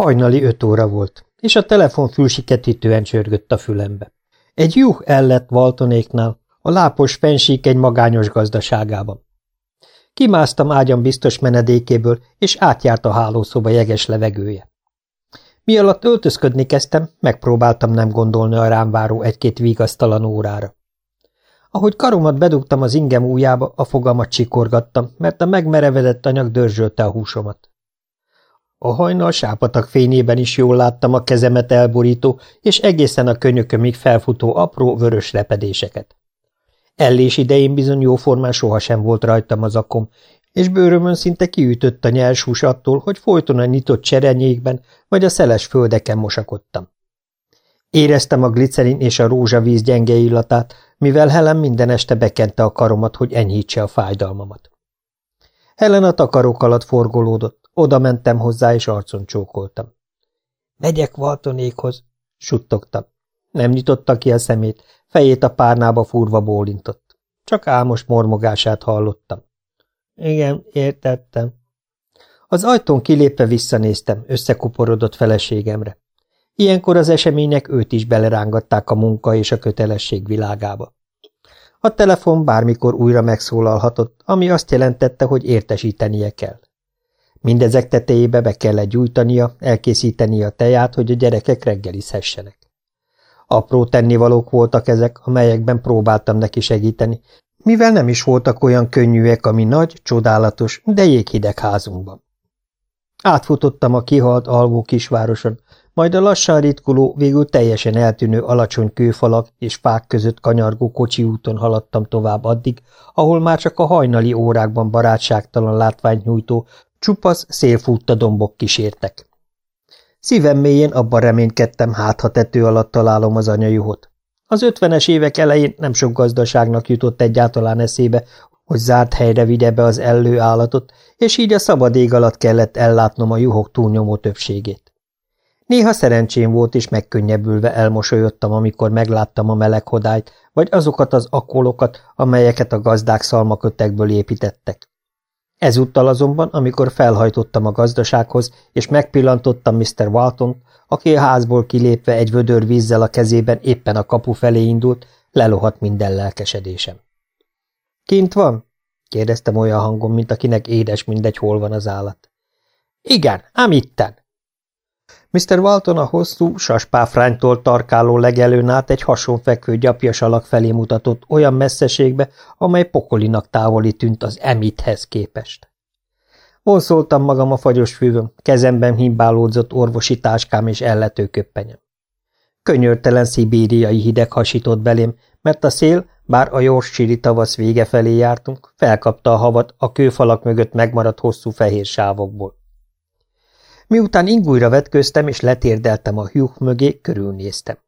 Hajnali öt óra volt, és a telefon fülsiketítően csörgött a fülembe. Egy juh ellett Valtonéknál, a lápos fensík egy magányos gazdaságában. Kimásztam ágyam biztos menedékéből, és átjárt a hálószoba jeges levegője. Mi alatt öltözködni kezdtem, megpróbáltam nem gondolni a rám váró egy-két vigasztalan órára. Ahogy karomat bedugtam az ingem ujjába, a fogamat csikorgattam, mert a megmerevedett anyag dörzsölte a húsomat. A hajnal sápatak fényében is jól láttam a kezemet elborító és egészen a könyökömig felfutó apró vörös repedéseket. Ellés idején bizony jóformán sohasem volt rajtam az akom, és bőrömön szinte kiütött a nyers hús attól, hogy folyton a nyitott cserenyékben vagy a szeles földeken mosakodtam. Éreztem a glicerin és a rózsavíz gyenge illatát, mivel Helen minden este bekente a karomat, hogy enyhítse a fájdalmamat. Helen a takarók alatt forgolódott, oda mentem hozzá, és arcon csókoltam. – Megyek Valtonékhoz, suttogtam. Nem nyitotta ki a szemét, fejét a párnába furva bólintott. Csak álmos mormogását hallottam. Igen, értettem. Az ajtón kilépve visszanéztem, összekuporodott feleségemre. Ilyenkor az események őt is belerángatták a munka és a kötelesség világába. A telefon bármikor újra megszólalhatott, ami azt jelentette, hogy értesítenie kell. Mindezek tetejébe be kellett gyújtania, elkészítenie a teját, hogy a gyerekek reggelizhessenek. Apró tennivalók voltak ezek, amelyekben próbáltam neki segíteni, mivel nem is voltak olyan könnyűek, ami nagy, csodálatos, de jéghideg házunkban. Átfutottam a kihalt alvó kisvároson, majd a lassan ritkuló, végül teljesen eltűnő alacsony kőfalak és fák között kanyargó kocsi úton haladtam tovább addig, ahol már csak a hajnali órákban barátságtalan látványt nyújtó, csupasz, szélfútta dombok kísértek. Szívem mélyén abban reménykedtem, hát ha tető alatt találom az anyajuhot. Az ötvenes évek elején nem sok gazdaságnak jutott egyáltalán eszébe, hogy zárt helyre vigye be az ellő állatot, és így a szabad ég alatt kellett ellátnom a juhok túlnyomó többségét. Néha szerencsém volt, és megkönnyebbülve elmosolyodtam, amikor megláttam a meleghodályt, vagy azokat az akolokat, amelyeket a gazdák szalmakötekből építettek. Ezúttal azonban, amikor felhajtottam a gazdasághoz, és megpillantottam Mr. Walton, aki a házból kilépve egy vödör vízzel a kezében éppen a kapu felé indult, lelohadt minden lelkesedésem. – Kint van? – kérdeztem olyan hangon, mint akinek édes mindegy, hol van az állat. – Igen, ám itten. Mr. Walton a hosszú, saspáfránytól tarkáló legelőn át egy hasonfekvő gyapjas alak felé mutatott olyan messzeségbe, amely pokolinak távoli tűnt az emithez képest. Vonszoltam magam a fagyos fűvön, kezemben himbálódzott orvosi táskám és ellető köppenyem. Könyörtelen szibériai hideg hasított belém, mert a szél, bár a Yorkshire tavasz vége felé jártunk, felkapta a havat a kőfalak mögött megmaradt hosszú fehér sávokból. Miután ingújra vetköztem és letérdeltem a hyuk mögé, körülnéztem.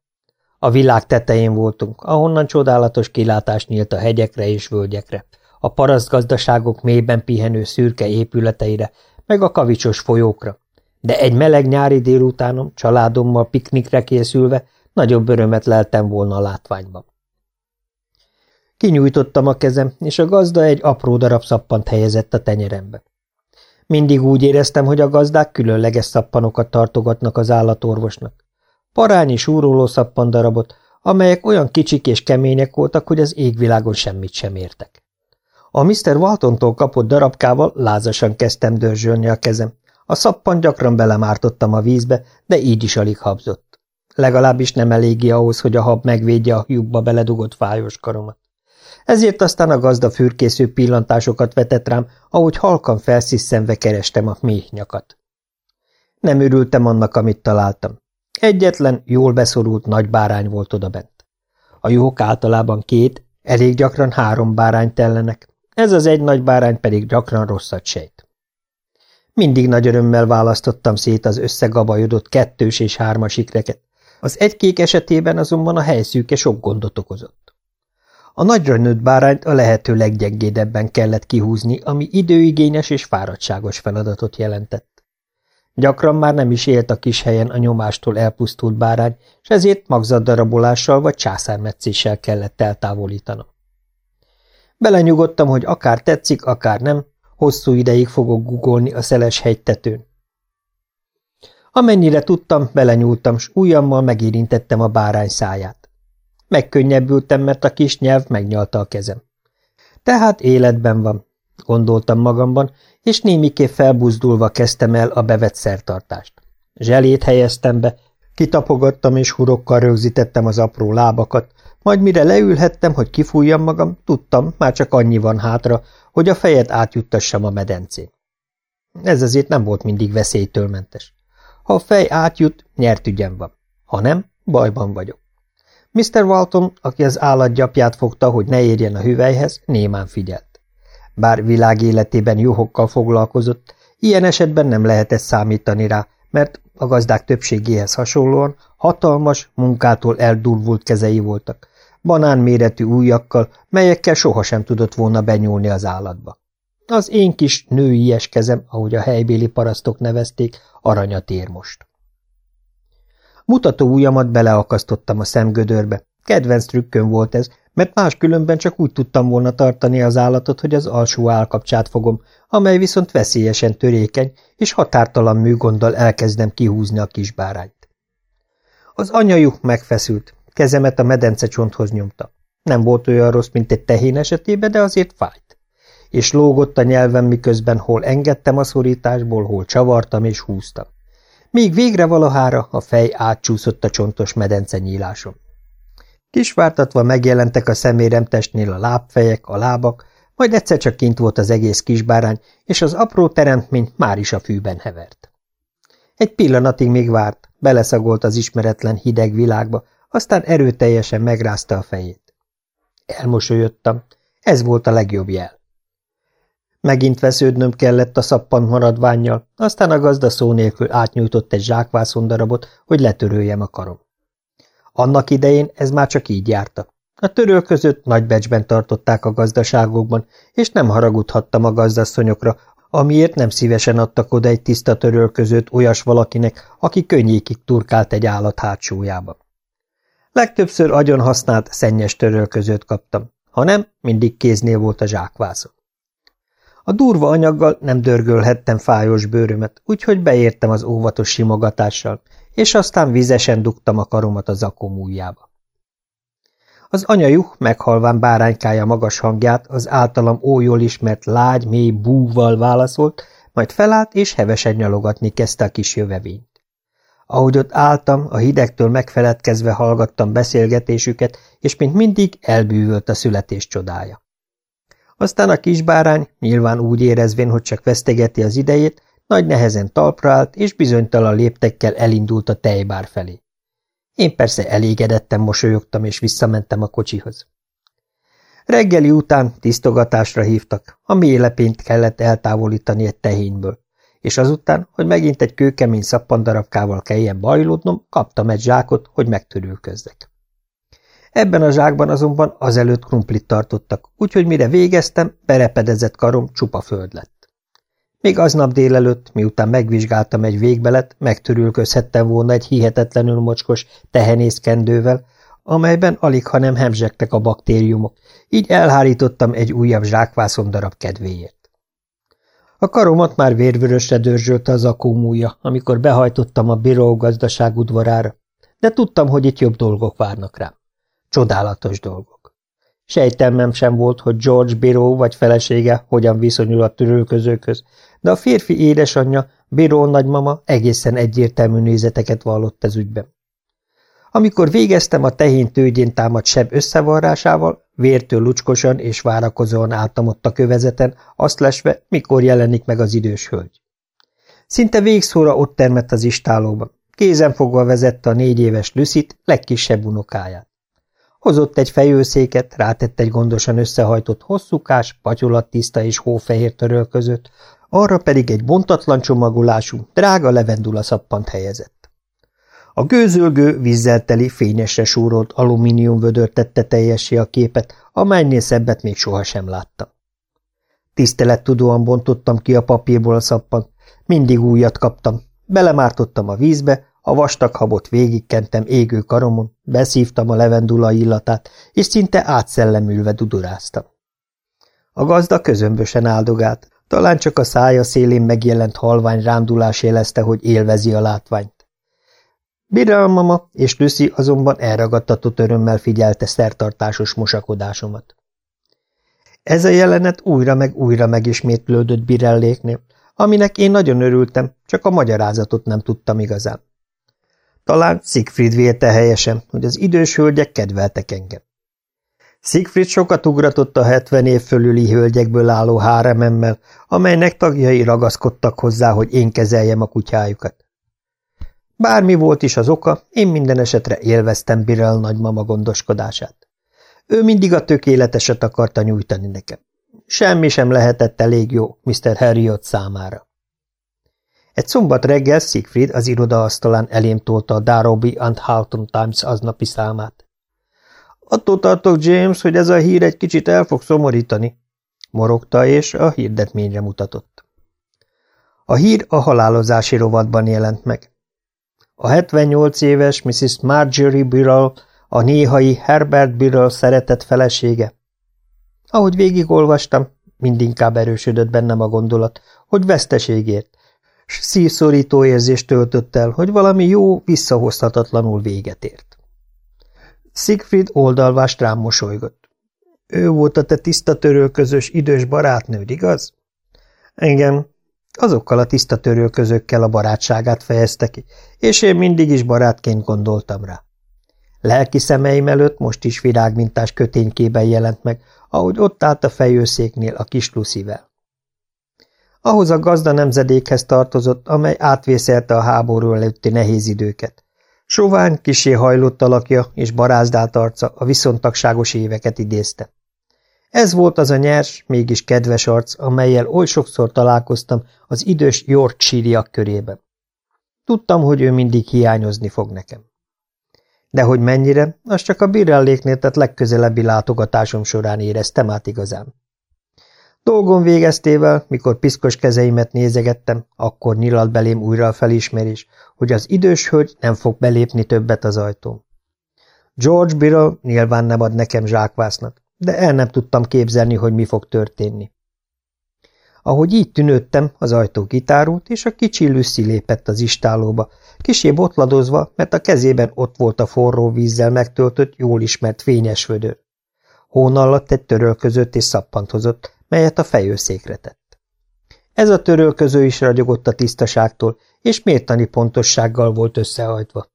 A világ tetején voltunk, ahonnan csodálatos kilátás nyílt a hegyekre és völgyekre, a parasztgazdaságok mélyben pihenő szürke épületeire, meg a kavicsos folyókra. De egy meleg nyári délutánom, családommal piknikre készülve, nagyobb örömet leltem volna a látványban. Kinyújtottam a kezem, és a gazda egy apró darab szappant helyezett a tenyerembe. Mindig úgy éreztem, hogy a gazdák különleges szappanokat tartogatnak az állatorvosnak. Parányi súroló szappandarabot, amelyek olyan kicsik és kemények voltak, hogy az égvilágon semmit sem értek. A Mr. Waltontól kapott darabkával lázasan kezdtem dörzsölni a kezem. A szappan gyakran belemártottam a vízbe, de így is alig habzott. Legalábbis nem eléggé ahhoz, hogy a hab megvédje a lyukba beledugott fájos karomat. Ezért aztán a gazda fürkésző pillantásokat vetett rám, ahogy halkan felsziszenve kerestem a méh nyakat. Nem örültem annak, amit találtam. Egyetlen, jól beszorult nagy bárány volt odabent. A juhok általában két, elég gyakran három bárányt tellenek, ez az egy nagy bárány pedig gyakran rosszat sejt. Mindig nagy örömmel választottam szét az összegabajodott kettős és hármas ikreket. Az egykék esetében azonban a helyszűke sok gondot okozott. A nagyra nőtt bárányt a lehető leggyengédebben kellett kihúzni, ami időigényes és fáradtságos feladatot jelentett. Gyakran már nem is élt a kis helyen a nyomástól elpusztult bárány, és ezért magzaddarabolással vagy császármetszéssel kellett eltávolítanom. Belenyugodtam, hogy akár tetszik, akár nem, hosszú ideig fogok gugolni a szeles hegytetőn. Amennyire tudtam, belenyúltam, s ujjammal megérintettem a bárány száját. Megkönnyebbültem, mert a kis nyelv megnyalta a kezem. Tehát életben van, gondoltam magamban, és némiképp felbuzdulva kezdtem el a bevett szertartást. Zselét helyeztem be, kitapogattam és hurokkal rögzítettem az apró lábakat, majd mire leülhettem, hogy kifújjam magam, tudtam, már csak annyi van hátra, hogy a fejet átjuttassam a medencén. Ez azért nem volt mindig veszélytől mentes. Ha a fej átjut, nyert ügyem van. Ha nem, bajban vagyok. Mr. Walton, aki az állatgyapját fogta, hogy ne érjen a hüvelyhez, némán figyelt. Bár világ életében juhokkal foglalkozott, ilyen esetben nem lehetett számítani rá, mert a gazdák többségéhez hasonlóan hatalmas, munkától eldurvult kezei voltak, banán méretű ujjakkal, melyekkel sohasem tudott volna benyúlni az állatba. Az én kis nőies kezem, ahogy a helybéli parasztok nevezték, aranyat ér most. Mutató ujjamat beleakasztottam a szemgödörbe. Kedvenc trükköm volt ez, mert máskülönben csak úgy tudtam volna tartani az állatot, hogy az alsó állkapcsát fogom, amely viszont veszélyesen törékeny, és határtalan műgonddal elkezdem kihúzni a kisbárányt. Az anyajuk megfeszült, kezemet a medence csonthoz nyomta. Nem volt olyan rossz, mint egy tehén esetében, de azért fájt. És lógott a nyelvem, miközben hol engedtem a szorításból, hol csavartam és húztam. Míg végre valahára a fej átcsúszott a csontos medence nyíláson. Kisvártatva megjelentek a szeméremtestnél a lábfejek, a lábak, majd egyszer csak kint volt az egész kisbárány, és az apró teremtmény már is a fűben hevert. Egy pillanatig még várt, beleszagolt az ismeretlen hideg világba, aztán erőteljesen megrázta a fejét. Elmosolyodtam, ez volt a legjobb jel. Megint vesződnöm kellett a szappant maradványjal, aztán a gazda szó nélkül átnyújtott egy zsákvászondarabot, hogy letöröljem a karom. Annak idején ez már csak így járta. A töröl között nagy becsben tartották a gazdaságokban, és nem haragudhattam a gazdasszonyokra, amiért nem szívesen adtak oda egy tiszta töröl között olyas valakinek, aki könnyékig turkált egy állat hátsójába. Legtöbbször agyon használt, szennyes törölközőt kaptam, ha nem, mindig kéznél volt a zsákvászon. A durva anyaggal nem dörgölhettem fájós bőrömet, úgyhogy beértem az óvatos simogatással, és aztán vizesen dugtam a karomat a zakom ujjába. Az anyajuk meghalván báránykája magas hangját az általam ójól ismert lágy, mély búval válaszolt, majd felállt és hevesen nyalogatni kezdte a kis jövevényt. Ahogy ott álltam, a hidegtől megfeledkezve hallgattam beszélgetésüket, és mint mindig elbűvölt a születés csodája. Aztán a kisbárány, nyilván úgy érezvén, hogy csak vesztegeti az idejét, nagy nehezen talpra állt, és bizonytalan léptekkel elindult a tejbár felé. Én persze elégedetten mosolyogtam, és visszamentem a kocsihoz. Reggeli után tisztogatásra hívtak, a mélepényt kellett eltávolítani egy tehényből és azután, hogy megint egy kőkemény szappandarabkával kelljen bajlódnom, kaptam egy zsákot, hogy megtörülközzek. Ebben a zsákban azonban azelőtt krumplit tartottak, úgyhogy mire végeztem, berepedezett karom csupa föld lett. Még aznap délelőtt, miután megvizsgáltam egy végbelet, megtörülközhettem volna egy hihetetlenül mocskos tehenészkendővel, amelyben alig, ha nem hemzsegtek a baktériumok, így elhárítottam egy újabb zsákvászon darab kedvéért. A karomat már vérvörösre dörzsölte az akómúja, amikor behajtottam a bíró gazdaság udvarára, de tudtam, hogy itt jobb dolgok várnak rám. Csodálatos dolgok. Sejtelmem sem volt, hogy George Bíró vagy felesége hogyan viszonyul a törölközőkhöz, de a férfi édesanyja, Bíró nagymama egészen egyértelmű nézeteket vallott ez ügyben. Amikor végeztem a tehén tőgyén támadt seb összevarrásával, vértől lucskosan és várakozóan álltam ott a kövezeten, azt lesve, mikor jelenik meg az idős hölgy. Szinte végszóra ott termett az istálóban. Kézen fogva vezette a négy éves Lüszit, legkisebb unokáját. Hozott egy fejőszéket, rátett egy gondosan összehajtott hosszúkás, tiszta és hófehér törölközött, arra pedig egy bontatlan csomagolású, drága levendula szappant helyezett. A gőzölgő, vízzel teli, fényesre súrolt alumínium vödör tette teljessé a képet, amelynél szebbet még sohasem láttam. Tisztelettudóan bontottam ki a papírból a szappant, mindig újat kaptam. Belemártottam a vízbe, a vastag habot végigkentem égő karomon, beszívtam a levendula illatát, és szinte átszellemülve duduráztam. A gazda közömbösen áldogált, Talán csak a szája szélén megjelent halvány rándulás jelezte, hogy élvezi a látványt. Birel mama és Lucy azonban elragadtatott örömmel figyelte szertartásos mosakodásomat. Ez a jelenet újra meg újra megismétlődött Birelléknél, aminek én nagyon örültem, csak a magyarázatot nem tudtam igazán. Talán Siegfried vélte helyesen, hogy az idős hölgyek kedveltek engem. Siegfried sokat ugratott a hetven év fölüli hölgyekből álló hárememmel, amelynek tagjai ragaszkodtak hozzá, hogy én kezeljem a kutyájukat. Bármi volt is az oka, én minden esetre élveztem Birel nagymama gondoskodását. Ő mindig a tökéleteset akarta nyújtani nekem. Semmi sem lehetett elég jó Mr. Harriot számára. Egy szombat reggel Siegfried az irodaasztalán elém tolta a Darobi and Halton Times aznapi számát. Attól tartok, James, hogy ez a hír egy kicsit el fog szomorítani, morogta, és a hirdetményre mutatott. A hír a halálozási rovatban jelent meg. A 78 éves Mrs. Marjorie Birrell, a néhai Herbert Birrell szeretett felesége. Ahogy végigolvastam, mindinkább erősödött bennem a gondolat, hogy veszteségért, szívszorító érzést töltött el, hogy valami jó, visszahozhatatlanul véget ért. Siegfried oldalvást rám mosolygott. Ő volt a te tiszta törölközös idős barátnőd, igaz? Engem azokkal a tiszta törölközökkel a barátságát fejezte ki, és én mindig is barátként gondoltam rá. Lelki szemeim előtt most is virágmintás köténykében jelent meg, ahogy ott állt a fejőszéknél a kis Lucivel. Ahhoz a gazda nemzedékhez tartozott, amely átvészelte a háború előtti nehéz időket. Sovány, kisé hajlott alakja és barázdált arca a viszontagságos éveket idézte. Ez volt az a nyers, mégis kedves arc, amelyel oly sokszor találkoztam az idős Yorkshire körében. Tudtam, hogy ő mindig hiányozni fog nekem. De hogy mennyire, azt csak a Birrelléknél tett legközelebbi látogatásom során éreztem át igazán. Dolgom végeztével, mikor piszkos kezeimet nézegettem, akkor nyilalt belém újra a felismerés, hogy az idős hölgy nem fog belépni többet az ajtón. George Birrell nyilván nem ad nekem zsákvásznat, de el nem tudtam képzelni, hogy mi fog történni. Ahogy így tűnődtem, az ajtó kitárult, és a kicsi Lucy lépett az istálóba, kisé botladozva, mert a kezében ott volt a forró vízzel megtöltött, jól ismert fényes vödör. Hón alatt egy törölközött és szappant hozott, melyet a fejőszékre tett. Ez a törölköző is ragyogott a tisztaságtól, és mértani pontossággal volt összehajtva.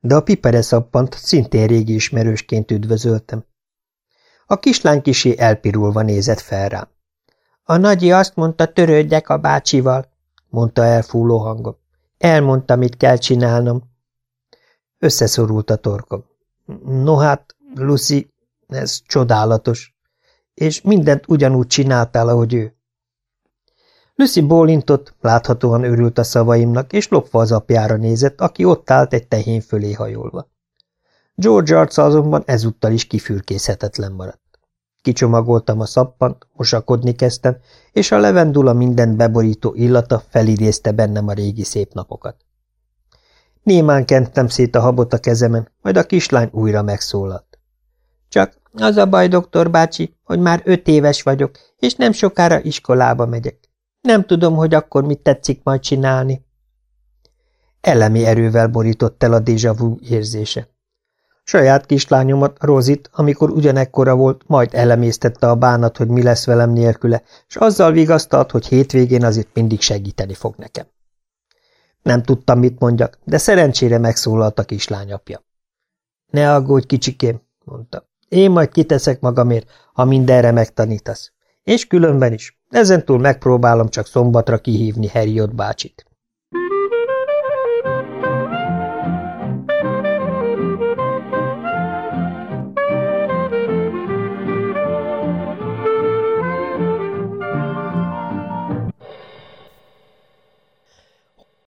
De a pipere szappant szintén régi ismerősként üdvözöltem. A kislány kisé elpirulva nézett fel rám. A nagyi azt mondta, törődjek a bácsival, mondta elfúló hangon. Elmondta, mit kell csinálnom. Összeszorult a torkom. No hát, Lucy, ez csodálatos. És mindent ugyanúgy csináltál, ahogy ő. Lucy bólintott, láthatóan örült a szavaimnak, és lopva az apjára nézett, aki ott állt egy tehén fölé hajolva. George arca azonban ezúttal is kifürkészhetetlen maradt. Kicsomagoltam a szappant, mosakodni kezdtem, és a levendula mindent beborító illata felidézte bennem a régi szép napokat. Némán kentem szét a habot a kezemen, majd a kislány újra megszólalt. Csak az a baj, doktor bácsi, hogy már öt éves vagyok, és nem sokára iskolába megyek. Nem tudom, hogy akkor mit tetszik majd csinálni. Elemi erővel borított el a déjà vu érzése. Saját kislányomat, Rozit, amikor ugyanekkora volt, majd elemésztette a bánat, hogy mi lesz velem nélküle, és azzal vigasztalt, hogy hétvégén azért mindig segíteni fog nekem. Nem tudtam, mit mondjak, de szerencsére megszólalt a kislányapja. Ne aggódj, kicsikém, mondta. Én majd kiteszek magamért, ha mindenre megtanítasz. És különben is. Ezentúl megpróbálom csak szombatra kihívni Heriot bácsit.